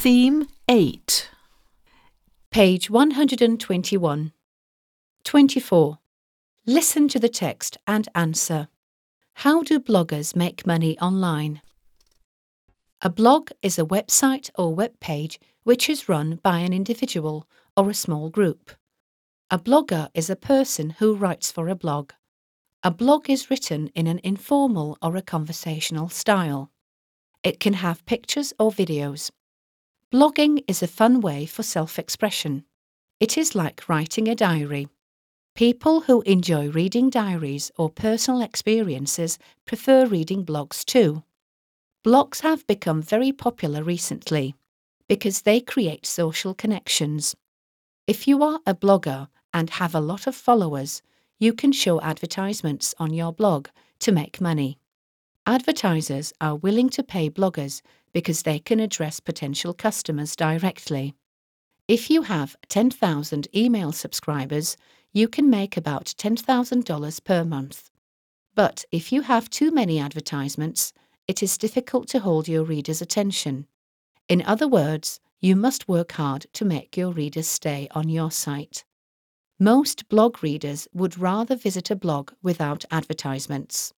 Theme 8. Page 121. 24. Listen to the text and answer. How do bloggers make money online? A blog is a website or web page which is run by an individual or a small group. A blogger is a person who writes for a blog. A blog is written in an informal or a conversational style. It can have pictures or videos. Blogging is a fun way for self expression. It is like writing a diary. People who enjoy reading diaries or personal experiences prefer reading blogs too. Blogs have become very popular recently because they create social connections. If you are a blogger and have a lot of followers, you can show advertisements on your blog to make money. Advertisers are willing to pay bloggers because they can address potential customers directly. If you have 10,000 email subscribers, you can make about $10,000 per month. But if you have too many advertisements, it is difficult to hold your readers' attention. In other words, you must work hard to make your readers stay on your site. Most blog readers would rather visit a blog without advertisements.